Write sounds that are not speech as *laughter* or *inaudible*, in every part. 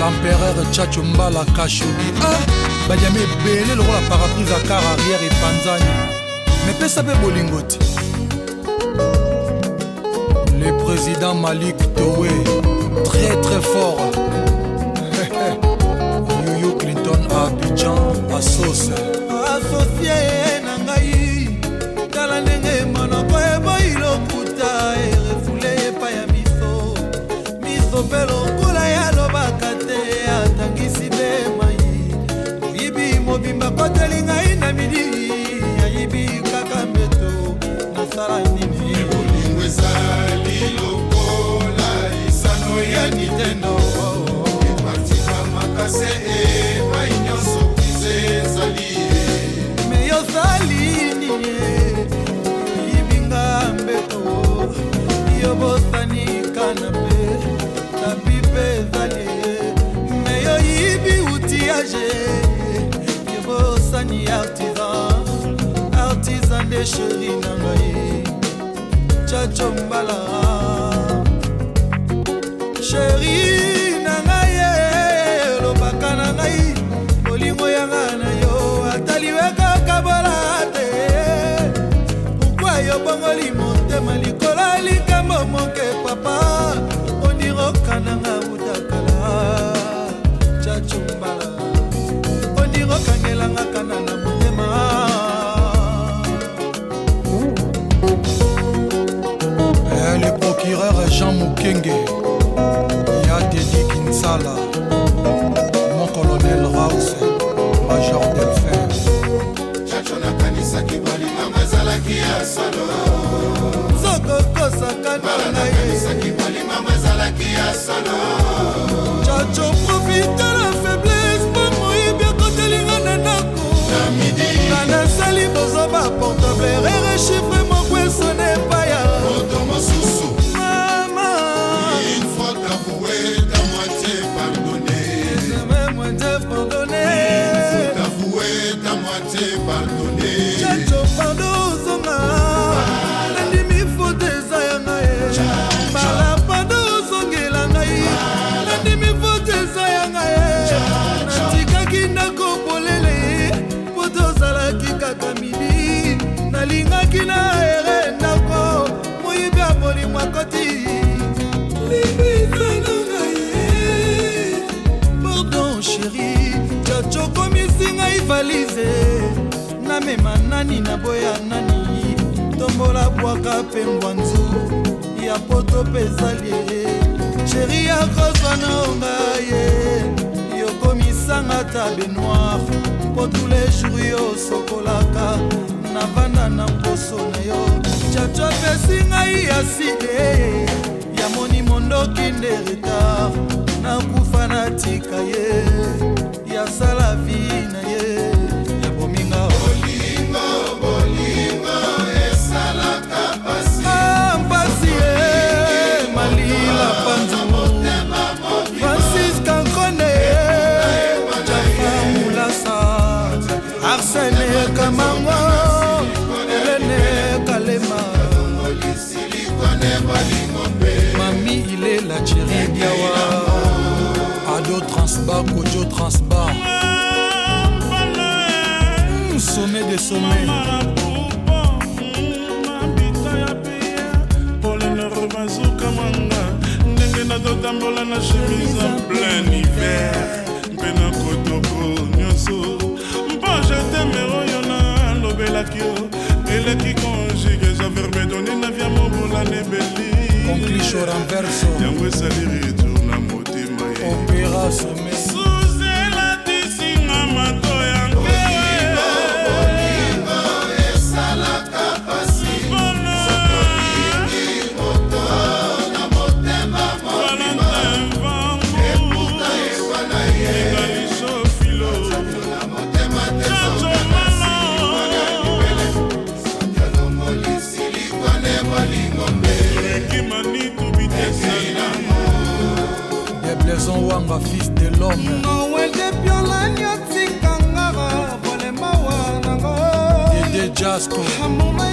l'empereur tchachumbala kashogi ah, badiama ebele lokola paraprise ya kar arrière epanzani mepesa mpe bolingo te le président malik towe très très fort *laughs* yuyu clinton abidjan asose asosie na ngai tala ndenge emana okoteli ngai na midi yayibi kaka mbeto nasala nini bolingo ezali lokola lisano ya nitendo epartika makase epai nyonso kize ezali me yozali nini sheri na ngai chacho mbala okenge ya dedi kinsala mon colonel raus major delfer chacho nakanisaki balinganga ezalaki ya solo zokokosaka nanaakanisaki balinganga ezalaki ya solo chacho profite eza mpe mbwanzu ya poto mpe ezali sheri ya kozwanonga ye yokomisanga ta benoir mpo tous les jour yo sokolaka navanda na mposo na yo chacho apesi ngai aside yamoni mondoki nde retard nakufa natika ye transba kojo transba hmm, sommet de sommet bazokamanga ndenge nazotambola na chemise en plein hiver mpe na kotoko nyonso mpo jeteme oyo nalobelaki yo eleki conjuge javerbe doni na via mobola nebeli yango esali nossa mente. blaison wanga fils de l'homme noel de piolani otikangaka bolema wanango dede jasko amoma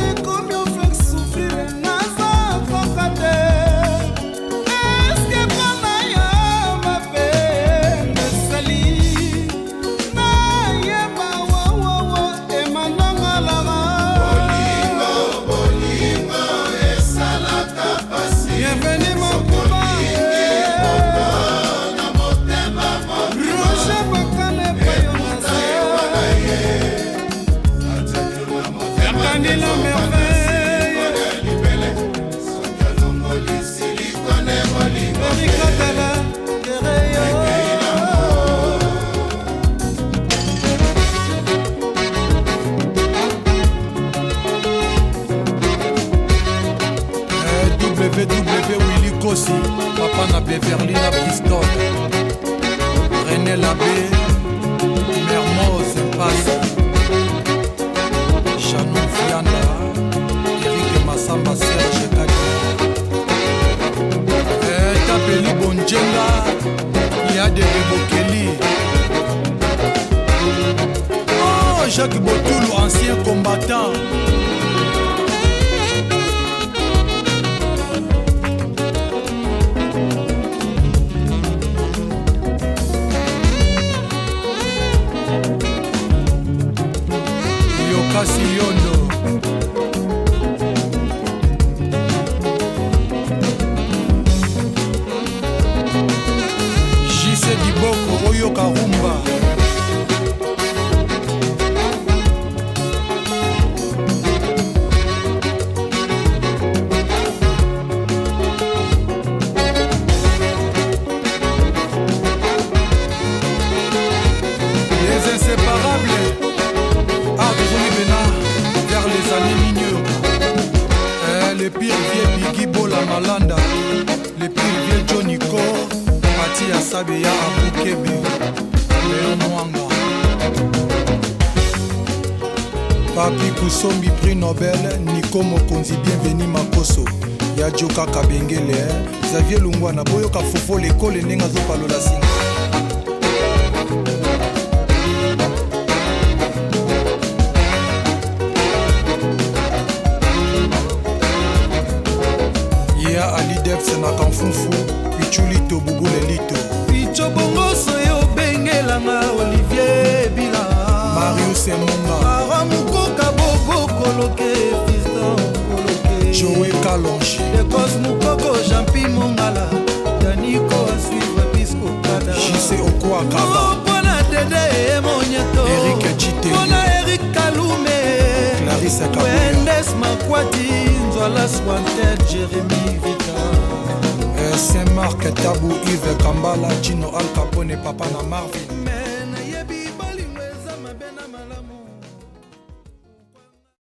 Mermoz passe Chanon Fianda Eric Massamba Serge Kaki eh, Tapeli Bonjenga Yade Rebokeli oh, Jacques Botoulou ancien combattant assim. malanda leprivie jonico pati ya sabe ya abukebe leo mwanga papi kusombi prix nobel niko mokonzi bienveni makoso ya joka kabengele eh. xavier lungwana boyoka fofo lekole ndenge azopalola singa senaka mfufu pichu lito bubule lito picho bongoso yobengelanga olivier bila marius emunga ara mokoka bobokoloke fiston koloke joe kalonge ekos mokoko jampi mongala yaniko asivre pisco kada jise okoakaba mpona oh, dede emonyeto erik jite mpona erik kalume clarise wendes makwati nzwala swantet jeremi vit Saint-Marc, Tabou, Yves, Kambala, Gino, Al Capone, Papa na